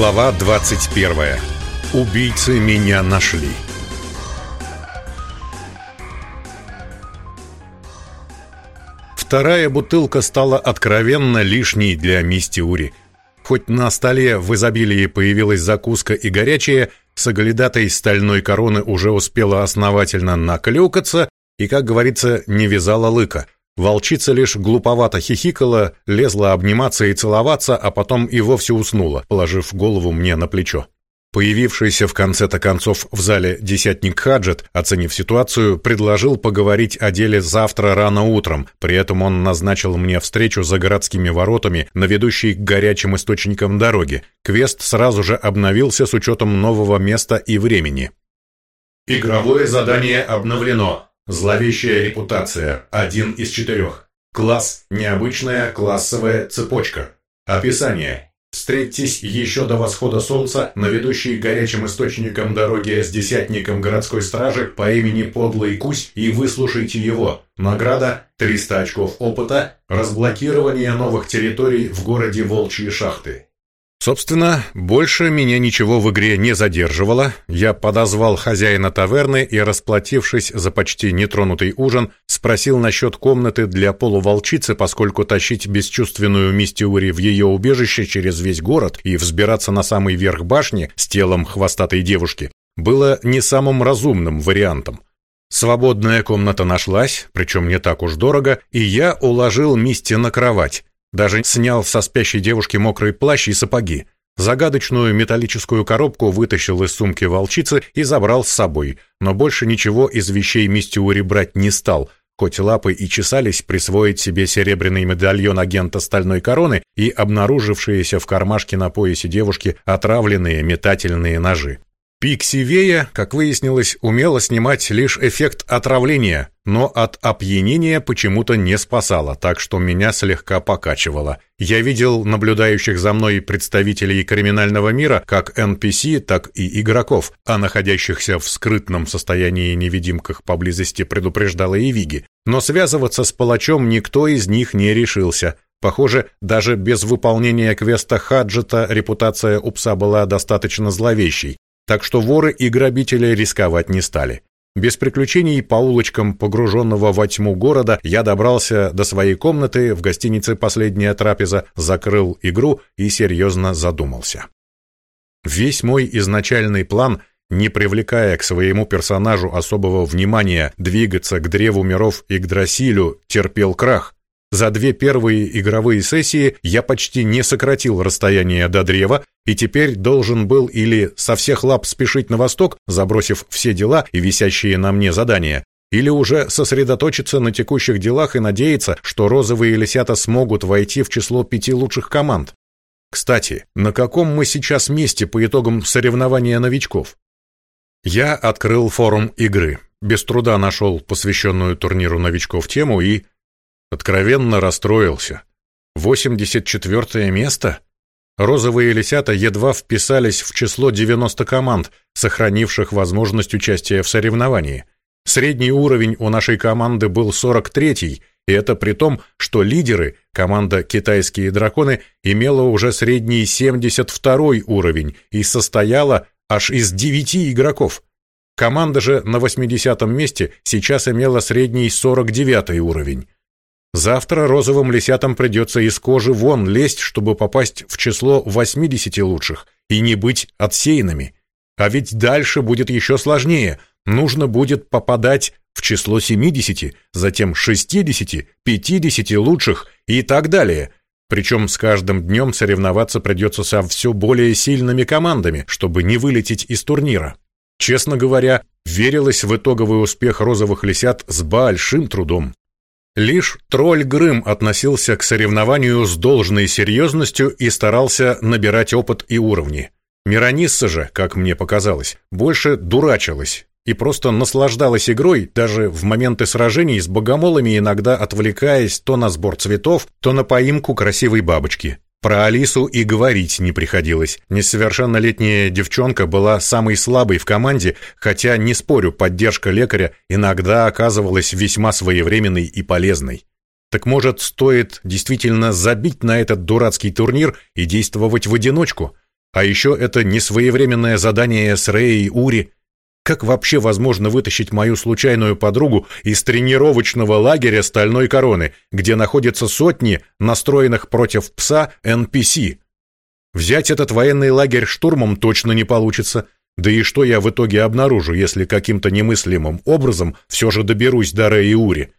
Глава 21. Убийцы меня нашли. Вторая бутылка стала откровенно лишней для Мистиури. Хоть на столе в изобилии появилась закуска и горячее, соглядатой стальной короны уже успела основательно наклюкаться и, как говорится, не вязала лыка. Волчица лишь глуповато хихикала, лезла обниматься и целоваться, а потом и вовсе уснула, положив голову мне на плечо. Появившийся в конце-то концов в зале десятник Хаджет, оценив ситуацию, предложил поговорить о деле завтра рано утром. При этом он назначил мне встречу за городскими воротами, на ведущей к горячим источникам дороги. Квест сразу же обновился с учетом нового места и времени. Игровое задание обновлено. Зловещая репутация. Один из четырех. Класс необычная классовая цепочка. Описание. Встретьтесь еще до восхода солнца на ведущей горячим источником дороги с десятником городской стражи по имени Подлый Кусь и выслушайте его. Награда – 300 очков опыта, разблокирование новых территорий в городе Волчьи Шахты. Собственно, больше меня ничего в игре не задерживало. Я подозвал хозяина таверны и, расплатившись за почти нетронутый ужин, спросил насчет комнаты для полуволчицы, поскольку тащить бесчувственную Мистиури в ее убежище через весь город и взбираться на самый верх башни с телом хвостатой девушки было не самым разумным вариантом. Свободная комната нашлась, причем не так уж дорого, и я уложил Мисти на кровать. Даже снял со спящей девушки мокрый плащ и сапоги. Загадочную металлическую коробку вытащил из сумки волчицы и забрал с собой, но больше ничего из вещей Мистиури брать не стал, хоть лапы и чесались присвоить себе серебряный медальон агента Стальной Короны и обнаружившиеся в кармашке на поясе девушки отравленные метательные ножи. Пиксивея, как выяснилось, умела снимать лишь эффект отравления, но от опьянения почему-то не спасала, так что меня слегка покачивало. Я видел наблюдающих за мной представителей криминального мира, как NPC, так и игроков, а находящихся в скрытном состоянии невидимках поблизости предупреждала и Виги. Но связываться с палачом никто из них не решился. Похоже, даже без выполнения квеста Хаджета репутация у пса была достаточно зловещей так что воры и грабители рисковать не стали. Без приключений по улочкам погруженного во тьму города я добрался до своей комнаты в гостинице «Последняя трапеза», закрыл игру и серьезно задумался. Весь мой изначальный план, не привлекая к своему персонажу особого внимания двигаться к Древу Миров и к Драсилю, терпел крах. За две первые игровые сессии я почти не сократил расстояние до древа и теперь должен был или со всех лап спешить на восток, забросив все дела и висящие на мне задания, или уже сосредоточиться на текущих делах и надеяться, что розовые лисята смогут войти в число пяти лучших команд. Кстати, на каком мы сейчас месте по итогам соревнования новичков? Я открыл форум игры, без труда нашел посвященную турниру новичков тему и Откровенно расстроился. 84 место? Розовые лисята едва вписались в число 90 команд, сохранивших возможность участия в соревновании. Средний уровень у нашей команды был 43-й, и это при том, что лидеры, команда «Китайские драконы», имела уже средний 72-й уровень и состояла аж из 9 игроков. Команда же на 80-м месте сейчас имела средний 49-й уровень. Завтра розовым лисятам придется из кожи вон лезть, чтобы попасть в число 80 лучших и не быть отсеянными. А ведь дальше будет еще сложнее. Нужно будет попадать в число 70, затем 60, 50 лучших и так далее. Причем с каждым днем соревноваться придется со все более сильными командами, чтобы не вылететь из турнира. Честно говоря, верилось в итоговый успех розовых лисят с большим трудом. Лишь тролль Грым относился к соревнованию с должной серьезностью и старался набирать опыт и уровни. Миронисса же, как мне показалось, больше дурачилась и просто наслаждалась игрой, даже в моменты сражений с богомолами, иногда отвлекаясь то на сбор цветов, то на поимку красивой бабочки. Про Алису и говорить не приходилось. Несовершеннолетняя девчонка была самой слабой в команде, хотя, не спорю, поддержка лекаря иногда оказывалась весьма своевременной и полезной. Так может, стоит действительно забить на этот дурацкий турнир и действовать в одиночку? А еще это несвоевременное задание с Рэй и Ури. Как вообще возможно вытащить мою случайную подругу из тренировочного лагеря Стальной Короны, где находятся сотни настроенных против пса NPC? Взять этот военный лагерь штурмом точно не получится. Да и что я в итоге обнаружу, если каким-то немыслимым образом все же доберусь до Рэй и Ури?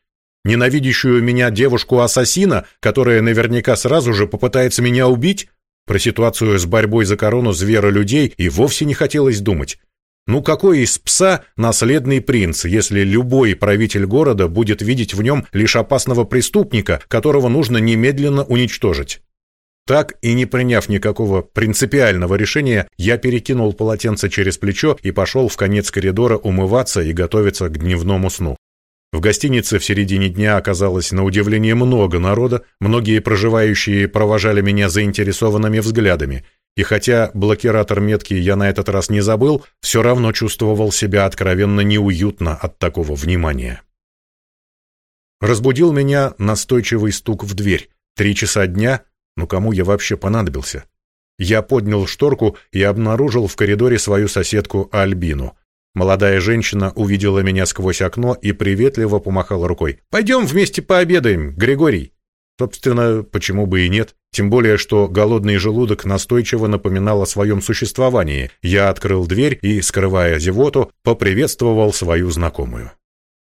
Ненавидящую меня девушку-ассасина, которая наверняка сразу же попытается меня убить? Про ситуацию с борьбой за корону звера-людей и вовсе не хотелось думать. Ну какой из пса наследный принц, если любой правитель города будет видеть в нем лишь опасного преступника, которого нужно немедленно уничтожить? Так и не приняв никакого принципиального решения, я перекинул полотенце через плечо и пошел в конец коридора умываться и готовиться к дневному сну. В гостинице в середине дня оказалось на удивление много народа, многие проживающие провожали меня заинтересованными взглядами, и хотя блокиратор метки я на этот раз не забыл, все равно чувствовал себя откровенно неуютно от такого внимания. Разбудил меня настойчивый стук в дверь. Три часа дня, ну кому я вообще понадобился? Я поднял шторку и обнаружил в коридоре свою соседку Альбину. Молодая женщина увидела меня сквозь окно и приветливо помахала рукой. «Пойдем вместе пообедаем, Григорий». Собственно, почему бы и нет? Тем более, что голодный желудок настойчиво напоминал о своем существовании. Я открыл дверь и, скрывая зевоту, поприветствовал свою знакомую.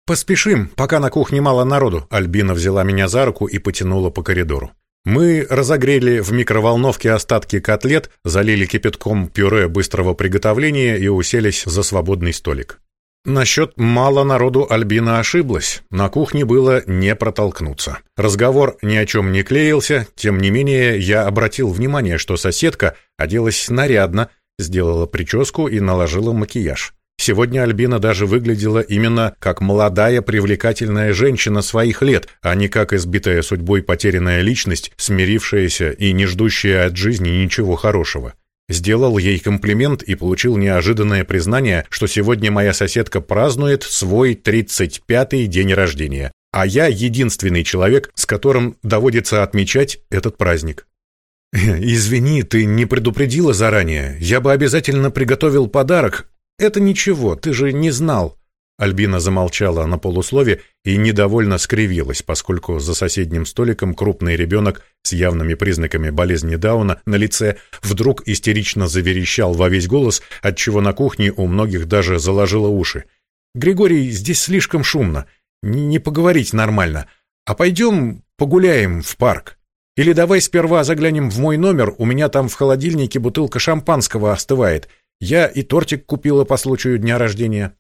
«Поспешим, пока на кухне мало народу», Альбина взяла меня за руку и потянула по коридору. Мы разогрели в микроволновке остатки котлет, залили кипятком пюре быстрого приготовления и уселись за свободный столик. Насчет мало народу Альбина ошиблась. На кухне было не протолкнуться. Разговор ни о чем не клеился, тем не менее я обратил внимание, что соседка оделась нарядно, сделала прическу и наложила макияж. Сегодня Альбина даже выглядела именно как молодая привлекательная женщина своих лет, а не как избитая судьбой потерянная личность, смирившаяся и не ждущая от жизни ничего хорошего. Сделал ей комплимент и получил неожиданное признание, что сегодня моя соседка празднует свой 35-й день рождения, а я единственный человек, с которым доводится отмечать этот праздник. «Извини, ты не предупредила заранее. Я бы обязательно приготовил подарок, «Это ничего, ты же не знал». Альбина замолчала на полуслове и недовольно скривилась, поскольку за соседним столиком крупный ребенок с явными признаками болезни Дауна на лице вдруг истерично заверещал во весь голос, отчего на кухне у многих даже заложило уши. «Григорий, здесь слишком шумно. Не, поговорить нормально. А пойдем погуляем в парк. Или давай сперва заглянем в мой номер, у меня там в холодильнике бутылка шампанского остывает». Я и тортик купила по случаю дня рождения.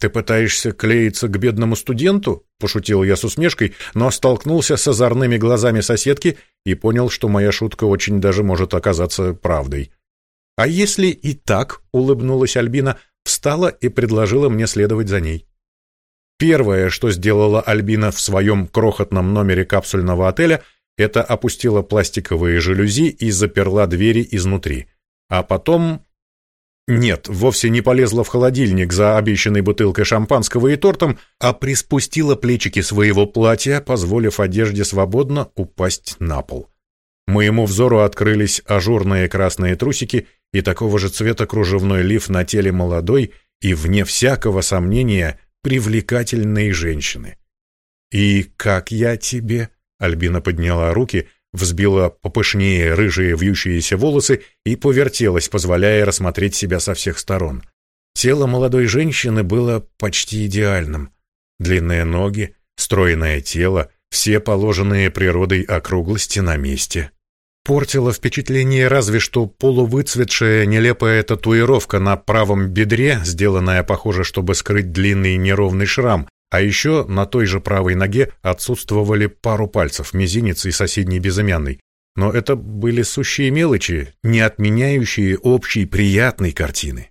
Ты пытаешься клеиться к бедному студенту? пошутил я с усмешкой, но столкнулся с озорными глазами соседки и понял, что моя шутка очень даже может оказаться правдой. А если и так, улыбнулась Альбина, встала и предложила мне следовать за ней. Первое, что сделала Альбина в своем крохотном номере капсульного отеля, это опустила пластиковые жалюзи и заперла двери изнутри. А потом нет, вовсе не полезла в холодильник за обещанной бутылкой шампанского и тортом, а приспустила плечики своего платья, позволив одежде свободно упасть на пол. Моему взору открылись ажурные красные трусики и такого же цвета кружевной лиф на теле молодой и, вне всякого сомнения, привлекательной женщины. «И как я тебе?» — Альбина подняла руки — взбила попышнее рыжие вьющиеся волосы и повертелась, позволяя рассмотреть себя со всех сторон. Тело молодой женщины было почти идеальным. Длинные ноги, стройное тело, все положенные природой округлости на месте. Портило впечатление разве что полувыцветшая нелепая татуировка на правом бедре, сделанная, похоже, чтобы скрыть длинный неровный шрам, а еще на той же правой ноге отсутствовали пару пальцев, мизинец и соседний безымянный. Но это были сущие мелочи, не отменяющие общей приятной картины.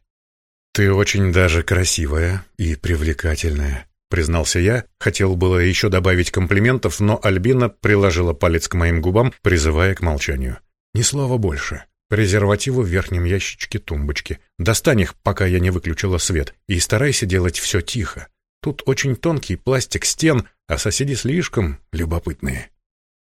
«Ты очень даже красивая и привлекательная», — признался я. Хотел было еще добавить комплиментов, но Альбина приложила палец к моим губам, призывая к молчанию. «Ни слова больше. Презервативы в верхнем ящичке тумбочки. Достань их, пока я не выключила свет, и старайся делать все тихо. Тут очень тонкий пластик стен, а соседи слишком любопытные.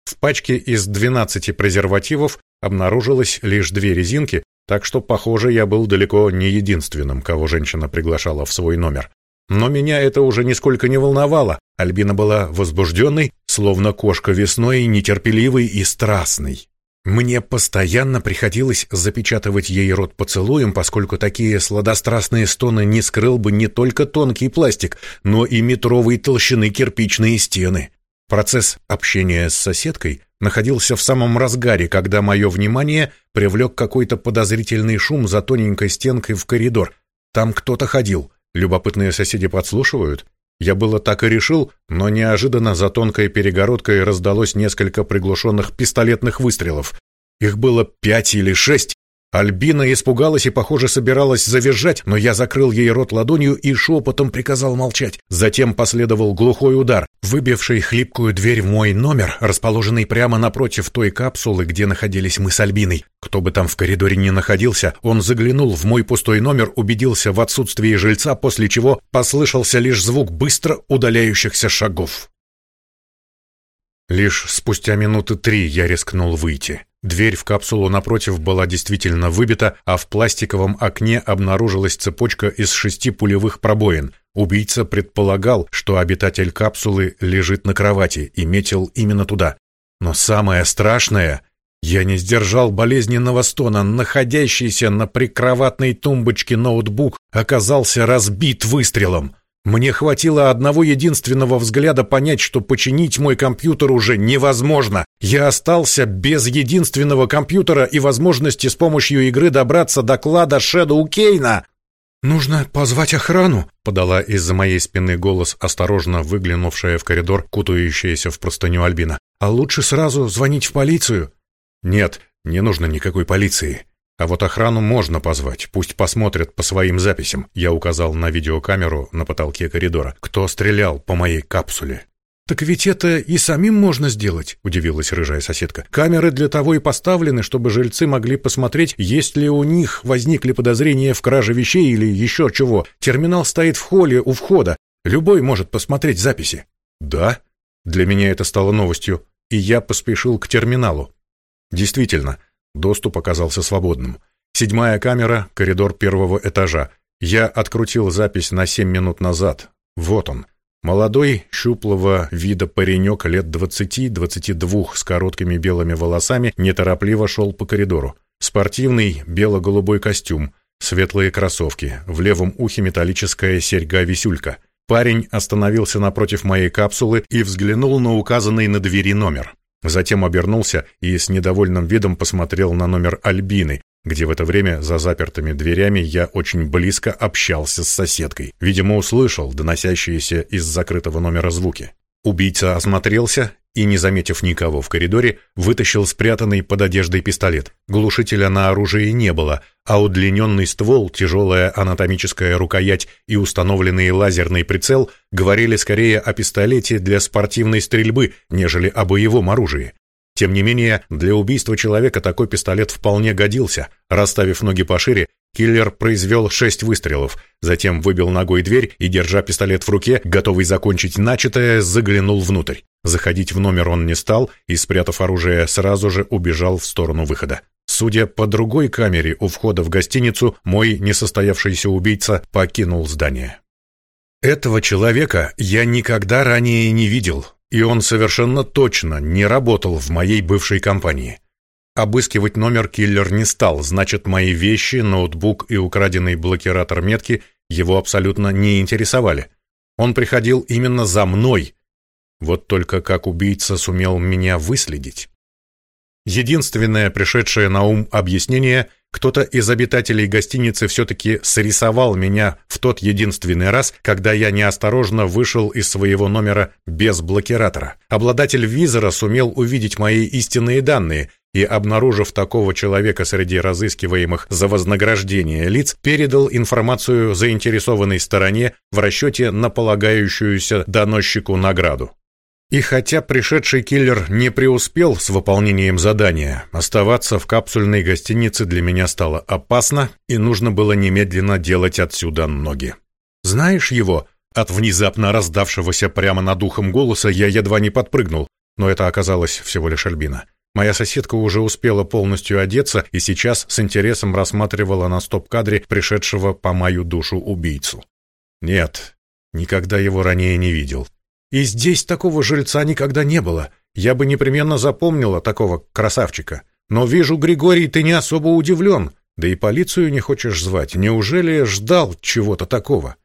В пачке из 12 презервативов обнаружилось лишь две резинки, так что, похоже, я был далеко не единственным, кого женщина приглашала в свой номер. Но меня это уже нисколько не волновало. Альбина была возбужденной, словно кошка весной, нетерпеливой и страстной. Мне постоянно приходилось запечатывать ей рот поцелуем, поскольку такие сладострастные стоны не скрыл бы не только тонкий пластик, но и метровой толщины кирпичные стены. Процесс общения с соседкой находился в самом разгаре, когда мое внимание привлек какой-то подозрительный шум за тоненькой стенкой в коридор. Там кто-то ходил. Любопытные соседи подслушивают? Я было так и решил, но неожиданно за тонкой перегородкой раздалось несколько приглушенных пистолетных выстрелов. Их было пять или шесть. Альбина испугалась и, похоже, собиралась завизжать, но я закрыл ей рот ладонью и шепотом приказал молчать. Затем последовал глухой удар, выбивший хлипкую дверь в мой номер, расположенный прямо напротив той капсулы, где находились мы с Альбиной. Кто бы там в коридоре ни находился, он заглянул в мой пустой номер, убедился в отсутствии жильца, после чего послышался лишь звук быстро удаляющихся шагов. Лишь спустя минуты три я рискнул выйти. Дверь в капсулу напротив была действительно выбита, а в пластиковом окне обнаружилась цепочка из шести пулевых пробоин. Убийца предполагал, что обитатель капсулы лежит на кровати и метил именно туда. Но самое страшное... Я не сдержал болезненного стона. Находящийся на прикроватной тумбочке ноутбук оказался разбит выстрелом. Мне хватило одного единственного взгляда понять, что починить мой компьютер уже невозможно. Я остался без единственного компьютера и возможности с помощью игры добраться до клада Шэдоу Кейна. «Нужно позвать охрану», — подала из-за моей спины голос, осторожно выглянувшая в коридор, кутающаяся в простыню Альбина. «А лучше сразу звонить в полицию». «Нет, не нужно никакой полиции. А вот охрану можно позвать, пусть посмотрят по своим записям. Я указал на видеокамеру на потолке коридора. Кто стрелял по моей капсуле? «Так ведь это и самим можно сделать», — удивилась рыжая соседка. «Камеры для того и поставлены, чтобы жильцы могли посмотреть, есть ли у них возникли подозрения в краже вещей или еще чего. Терминал стоит в холле у входа. Любой может посмотреть записи». «Да?» Для меня это стало новостью, и я поспешил к терминалу. Действительно, Доступ оказался свободным. Седьмая камера, коридор первого этажа. Я открутил запись на семь минут назад. Вот он. Молодой, щуплого вида паренек лет двадцати-двадцати двух с короткими белыми волосами неторопливо шел по коридору. Спортивный бело-голубой костюм, светлые кроссовки, в левом ухе металлическая серьга-висюлька. Парень остановился напротив моей капсулы и взглянул на указанный на двери номер. Затем обернулся и с недовольным видом посмотрел на номер Альбины, где в это время за запертыми дверями я очень близко общался с соседкой. Видимо, услышал доносящиеся из закрытого номера звуки. Убийца осмотрелся и, не заметив никого в коридоре, вытащил спрятанный под одеждой пистолет. Глушителя на оружии не было, а удлиненный ствол, тяжелая анатомическая рукоять и установленный лазерный прицел говорили скорее о пистолете для спортивной стрельбы, нежели о боевом оружии. Тем не менее, для убийства человека такой пистолет вполне годился. Расставив ноги пошире, киллер произвел шесть выстрелов, затем выбил ногой дверь и, держа пистолет в руке, готовый закончить начатое, заглянул внутрь. Заходить в номер он не стал и, спрятав оружие, сразу же убежал в сторону выхода. Судя по другой камере у входа в гостиницу, мой несостоявшийся убийца покинул здание. Этого человека я никогда ранее не видел, и он совершенно точно не работал в моей бывшей компании. Обыскивать номер киллер не стал, значит, мои вещи, ноутбук и украденный блокиратор метки его абсолютно не интересовали. Он приходил именно за мной. Вот только как убийца сумел меня выследить. Единственное пришедшее на ум объяснение – кто-то из обитателей гостиницы все-таки срисовал меня в тот единственный раз, когда я неосторожно вышел из своего номера без блокиратора. Обладатель визора сумел увидеть мои истинные данные и, обнаружив такого человека среди разыскиваемых за вознаграждение лиц, передал информацию заинтересованной стороне в расчете на полагающуюся доносчику награду. И хотя пришедший киллер не преуспел с выполнением задания, оставаться в капсульной гостинице для меня стало опасно, и нужно было немедленно делать отсюда ноги. «Знаешь его?» От внезапно раздавшегося прямо над ухом голоса я едва не подпрыгнул, но это оказалось всего лишь Альбина. Моя соседка уже успела полностью одеться и сейчас с интересом рассматривала на стоп-кадре пришедшего по мою душу убийцу. Нет, никогда его ранее не видел. И здесь такого жильца никогда не было. Я бы непременно запомнила такого красавчика. Но вижу, Григорий, ты не особо удивлен. Да и полицию не хочешь звать. Неужели ждал чего-то такого?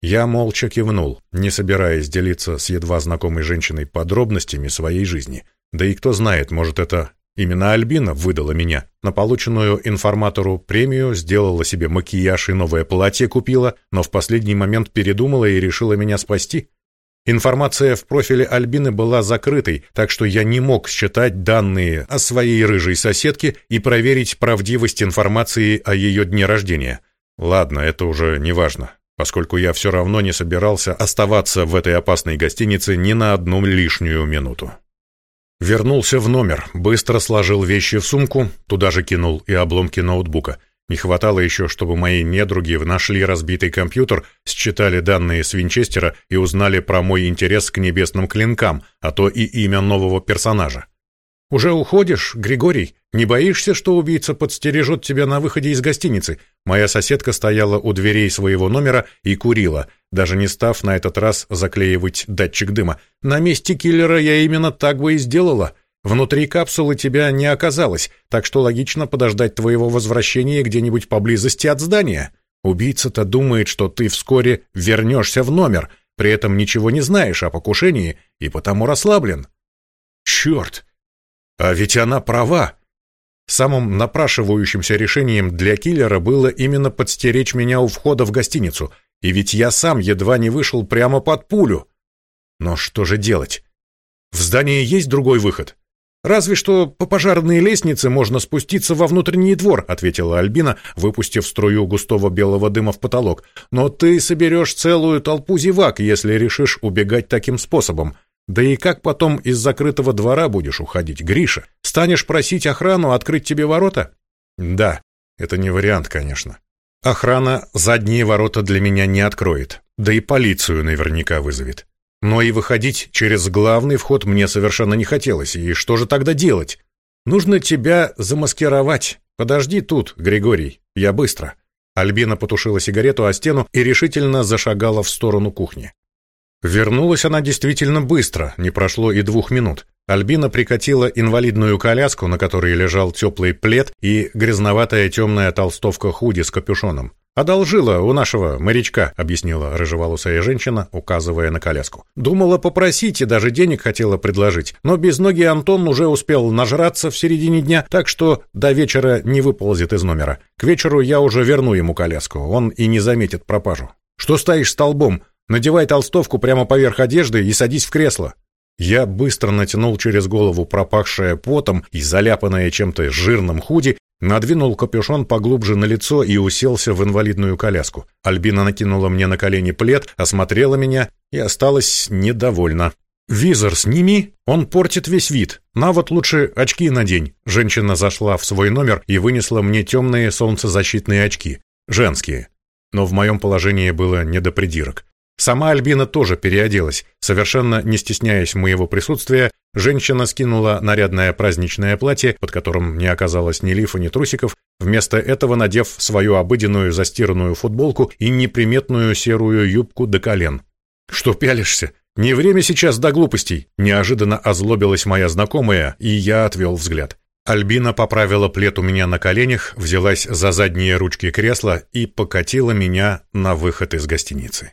Я молча кивнул, не собираясь делиться с едва знакомой женщиной подробностями своей жизни — да и кто знает, может, это именно Альбина выдала меня. На полученную информатору премию сделала себе макияж и новое платье купила, но в последний момент передумала и решила меня спасти. Информация в профиле Альбины была закрытой, так что я не мог считать данные о своей рыжей соседке и проверить правдивость информации о ее дне рождения. Ладно, это уже не важно, поскольку я все равно не собирался оставаться в этой опасной гостинице ни на одну лишнюю минуту. Вернулся в номер, быстро сложил вещи в сумку, туда же кинул и обломки ноутбука. Не хватало еще, чтобы мои недруги нашли разбитый компьютер, считали данные с Винчестера и узнали про мой интерес к небесным клинкам, а то и имя нового персонажа. «Уже уходишь, Григорий? Не боишься, что убийца подстережет тебя на выходе из гостиницы?» Моя соседка стояла у дверей своего номера и курила, даже не став на этот раз заклеивать датчик дыма. «На месте киллера я именно так бы и сделала. Внутри капсулы тебя не оказалось, так что логично подождать твоего возвращения где-нибудь поблизости от здания. Убийца-то думает, что ты вскоре вернешься в номер, при этом ничего не знаешь о покушении и потому расслаблен». «Черт!» А ведь она права. Самым напрашивающимся решением для киллера было именно подстеречь меня у входа в гостиницу, и ведь я сам едва не вышел прямо под пулю. Но что же делать? В здании есть другой выход. Разве что по пожарной лестнице можно спуститься во внутренний двор, ответила Альбина, выпустив струю густого белого дыма в потолок. Но ты соберешь целую толпу зевак, если решишь убегать таким способом. Да и как потом из закрытого двора будешь уходить, Гриша? Станешь просить охрану открыть тебе ворота? Да, это не вариант, конечно. Охрана задние ворота для меня не откроет, да и полицию наверняка вызовет. Но и выходить через главный вход мне совершенно не хотелось, и что же тогда делать? Нужно тебя замаскировать. Подожди тут, Григорий, я быстро. Альбина потушила сигарету о стену и решительно зашагала в сторону кухни. Вернулась она действительно быстро, не прошло и двух минут. Альбина прикатила инвалидную коляску, на которой лежал теплый плед и грязноватая темная толстовка худи с капюшоном. «Одолжила у нашего морячка», — объяснила рыжеволосая женщина, указывая на коляску. «Думала попросить и даже денег хотела предложить, но без ноги Антон уже успел нажраться в середине дня, так что до вечера не выползет из номера. К вечеру я уже верну ему коляску, он и не заметит пропажу». «Что стоишь столбом? Надевай толстовку прямо поверх одежды и садись в кресло. Я быстро натянул через голову пропахшее потом и заляпанное чем-то жирным худи, надвинул капюшон поглубже на лицо и уселся в инвалидную коляску. Альбина накинула мне на колени плед, осмотрела меня и осталась недовольна. «Визор сними, он портит весь вид. На вот лучше очки надень». Женщина зашла в свой номер и вынесла мне темные солнцезащитные очки. Женские. Но в моем положении было не до придирок. Сама Альбина тоже переоделась. Совершенно не стесняясь моего присутствия, женщина скинула нарядное праздничное платье, под которым не оказалось ни лифа, ни трусиков, вместо этого надев свою обыденную застиранную футболку и неприметную серую юбку до колен. «Что пялишься? Не время сейчас до глупостей!» Неожиданно озлобилась моя знакомая, и я отвел взгляд. Альбина поправила плед у меня на коленях, взялась за задние ручки кресла и покатила меня на выход из гостиницы.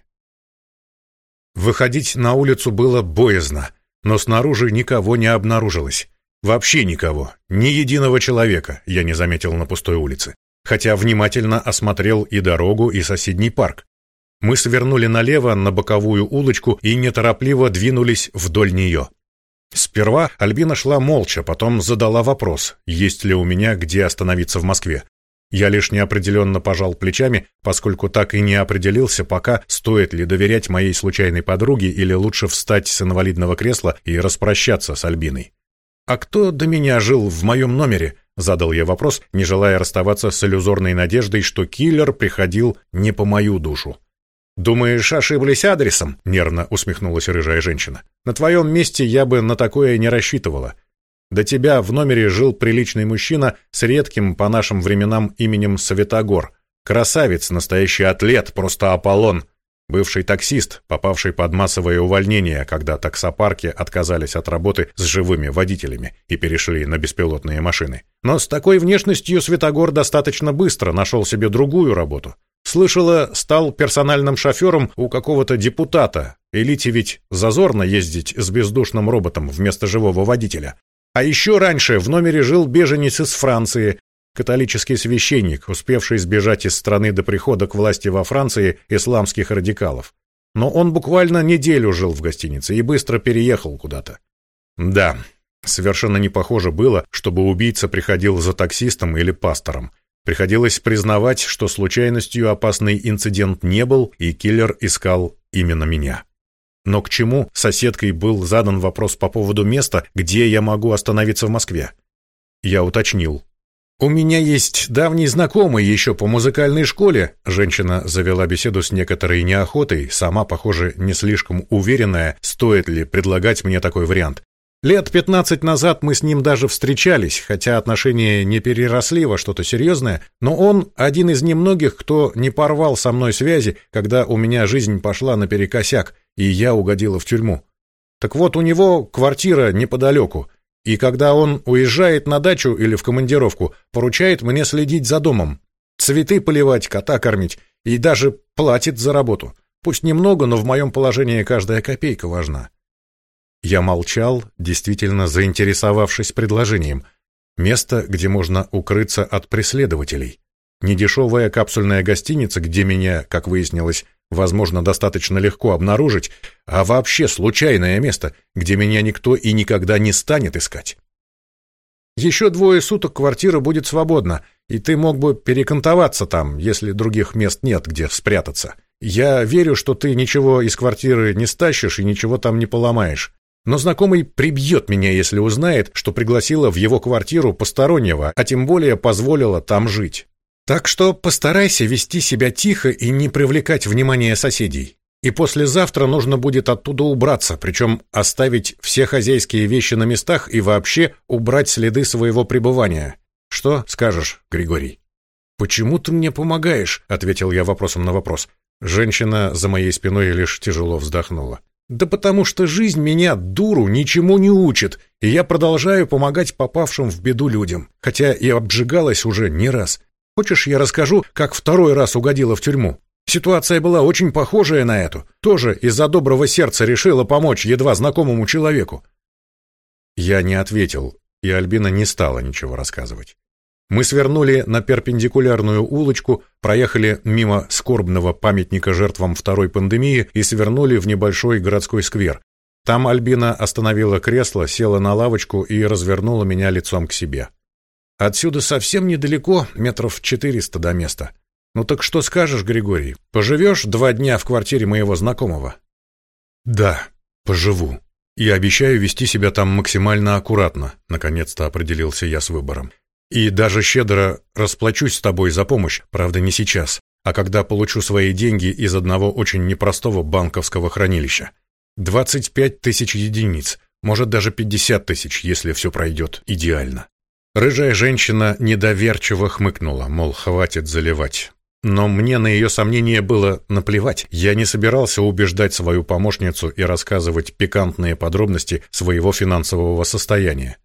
Выходить на улицу было боязно, но снаружи никого не обнаружилось. Вообще никого, ни единого человека я не заметил на пустой улице, хотя внимательно осмотрел и дорогу, и соседний парк. Мы свернули налево на боковую улочку и неторопливо двинулись вдоль нее. Сперва Альбина шла молча, потом задала вопрос, есть ли у меня где остановиться в Москве. Я лишь неопределенно пожал плечами, поскольку так и не определился пока, стоит ли доверять моей случайной подруге или лучше встать с инвалидного кресла и распрощаться с Альбиной. «А кто до меня жил в моем номере?» — задал я вопрос, не желая расставаться с иллюзорной надеждой, что киллер приходил не по мою душу. «Думаешь, ошиблись адресом?» — нервно усмехнулась рыжая женщина. «На твоем месте я бы на такое не рассчитывала. До тебя в номере жил приличный мужчина с редким по нашим временам именем Светогор. Красавец, настоящий атлет, просто Аполлон. Бывший таксист, попавший под массовое увольнение, когда таксопарки отказались от работы с живыми водителями и перешли на беспилотные машины. Но с такой внешностью Светогор достаточно быстро нашел себе другую работу. Слышала, стал персональным шофером у какого-то депутата. Элите ведь зазорно ездить с бездушным роботом вместо живого водителя. А еще раньше в номере жил беженец из Франции, католический священник, успевший сбежать из страны до прихода к власти во Франции исламских радикалов. Но он буквально неделю жил в гостинице и быстро переехал куда-то. Да, совершенно не похоже было, чтобы убийца приходил за таксистом или пастором. Приходилось признавать, что случайностью опасный инцидент не был, и киллер искал именно меня. Но к чему соседкой был задан вопрос по поводу места, где я могу остановиться в Москве? Я уточнил. «У меня есть давний знакомый еще по музыкальной школе», женщина завела беседу с некоторой неохотой, сама, похоже, не слишком уверенная, стоит ли предлагать мне такой вариант. Лет пятнадцать назад мы с ним даже встречались, хотя отношения не переросли во что-то серьезное, но он один из немногих, кто не порвал со мной связи, когда у меня жизнь пошла наперекосяк, и я угодила в тюрьму. Так вот, у него квартира неподалеку, и когда он уезжает на дачу или в командировку, поручает мне следить за домом, цветы поливать, кота кормить и даже платит за работу. Пусть немного, но в моем положении каждая копейка важна. Я молчал, действительно заинтересовавшись предложением. Место, где можно укрыться от преследователей. Недешевая капсульная гостиница, где меня, как выяснилось, возможно, достаточно легко обнаружить, а вообще случайное место, где меня никто и никогда не станет искать. Еще двое суток квартира будет свободна, и ты мог бы перекантоваться там, если других мест нет, где спрятаться. Я верю, что ты ничего из квартиры не стащишь и ничего там не поломаешь. Но знакомый прибьет меня, если узнает, что пригласила в его квартиру постороннего, а тем более позволила там жить. Так что постарайся вести себя тихо и не привлекать внимания соседей. И послезавтра нужно будет оттуда убраться, причем оставить все хозяйские вещи на местах и вообще убрать следы своего пребывания. Что скажешь, Григорий? Почему ты мне помогаешь? ответил я вопросом на вопрос. Женщина за моей спиной лишь тяжело вздохнула. Да потому что жизнь меня, дуру, ничему не учит, и я продолжаю помогать попавшим в беду людям, хотя и обжигалась уже не раз. Хочешь, я расскажу, как второй раз угодила в тюрьму? Ситуация была очень похожая на эту. Тоже из-за доброго сердца решила помочь едва знакомому человеку. Я не ответил, и Альбина не стала ничего рассказывать. Мы свернули на перпендикулярную улочку, проехали мимо скорбного памятника жертвам второй пандемии и свернули в небольшой городской сквер. Там Альбина остановила кресло, села на лавочку и развернула меня лицом к себе. Отсюда совсем недалеко, метров четыреста до места. Ну так что скажешь, Григорий? Поживешь два дня в квартире моего знакомого? Да, поживу. И обещаю вести себя там максимально аккуратно. Наконец-то определился я с выбором. И даже щедро расплачусь с тобой за помощь, правда, не сейчас, а когда получу свои деньги из одного очень непростого банковского хранилища. Двадцать пять тысяч единиц, может даже пятьдесят тысяч, если все пройдет идеально. Рыжая женщина недоверчиво хмыкнула, мол, хватит заливать. Но мне на ее сомнения было наплевать. Я не собирался убеждать свою помощницу и рассказывать пикантные подробности своего финансового состояния.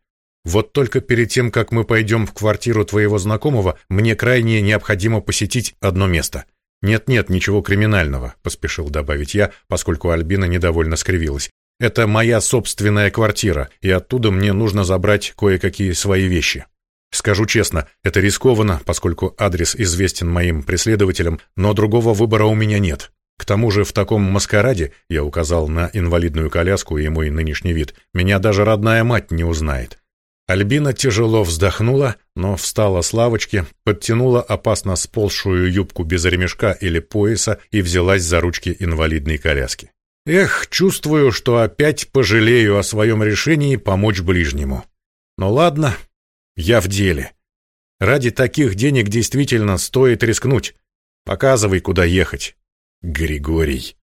Вот только перед тем, как мы пойдем в квартиру твоего знакомого, мне крайне необходимо посетить одно место. Нет-нет, ничего криминального, поспешил добавить я, поскольку Альбина недовольно скривилась. Это моя собственная квартира, и оттуда мне нужно забрать кое-какие свои вещи. Скажу честно, это рискованно, поскольку адрес известен моим преследователям, но другого выбора у меня нет. К тому же в таком маскараде, я указал на инвалидную коляску и мой нынешний вид, меня даже родная мать не узнает. Альбина тяжело вздохнула, но встала с лавочки, подтянула опасно сползшую юбку без ремешка или пояса и взялась за ручки инвалидной коляски. Эх, чувствую, что опять пожалею о своем решении помочь ближнему. Но ладно, я в деле. Ради таких денег действительно стоит рискнуть. Показывай, куда ехать. Григорий.